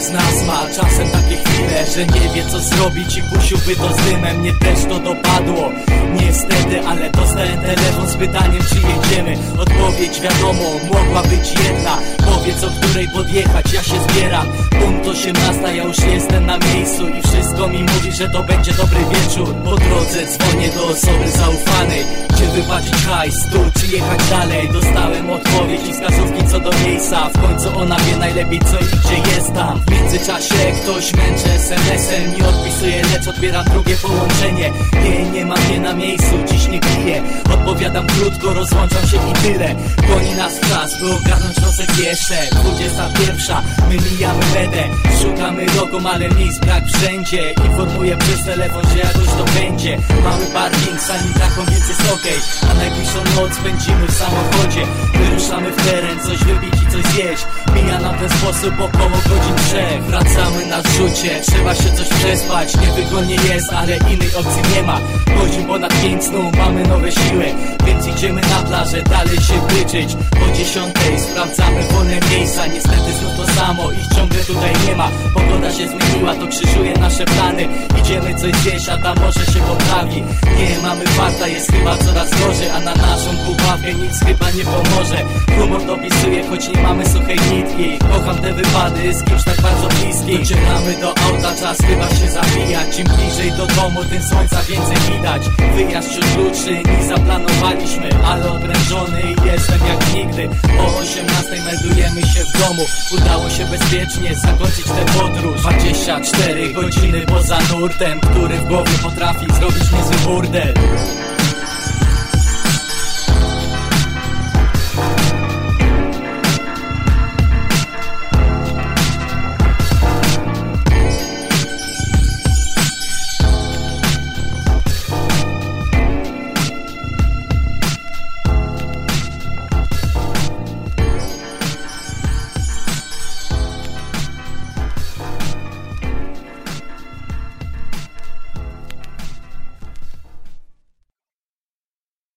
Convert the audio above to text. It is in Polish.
Z nas ma. Czasem takie chwile, że nie wie co zrobić. I pusiłby to z dymem Mnie też to dopadło, niestety, ale dostałem telefon z pytaniem czy jedziemy. Odpowiedź wiadomo, mogła być jedna. Powiedz o której podjechać, ja się zbieram. Punkt 18, ja już jestem na miejscu. I wszystko mi mówi, że to będzie dobry wieczór. Po drodze dzwonię do osoby zaufanej Czy wypłacić hajs tu, czy jechać dalej? Dostałem odpowiedź i wskazówki co do miejsca. W końcu ona wie najlepiej co i gdzie jest tam. W międzyczasie ktoś męczy SMS-em Nie odpisuję, lecz odbieram drugie połączenie. Nie, nie ma mnie na miejscu, dziś nie piję. Odpowiadam krótko, rozłączam się i tyle. Goni nas czas, by ogarnąć nosek jeszcze. 21, my mijamy medę. Szukamy logo, ale miejsc brak wszędzie. Informuję przez telefon, że jakoś to będzie. Mamy parking, sanitaką, więc okej. A najbliższą noc spędzimy w samochodzie. Wyruszamy w teren, coś wypić i coś zjeść Mija nam ten sposób około godzin trzech Wracamy na zrzucie, trzeba się coś przespać Niewygodnie jest, ale innej opcji nie ma. Godzin ponad pięć snu, mamy nowe siły Więc idziemy na plażę, dalej się byczyć Po dziesiątej sprawdzamy wolne miejsca Niestety znów to samo, ich ciągle tutaj nie ma. Pogoda się zmieniła, to krzyżuje nasze plany. Idziemy coś zjeść, a tam może się poprawi. Nie mamy farta, jest chyba coraz gorzej A na naszą pułapkę nic chyba nie pomoże. Humor dopisuje, choć nie mamy suchej nitki Kocham te wypady z kimś tak bardzo bliski. Docieramy do auta, czas chyba się zabija. Czym bliżej do domu, tym słońca więcej widać. Wyjazd wśród krótszy niż zaplanowaliśmy Ale odręczony jestem jak nigdy. O 18 meldujemy się w domu. Udało się bezpiecznie zakończyć tę podróż. 24 godziny poza nurtem Który w głowie potrafi zrobić niezły burdel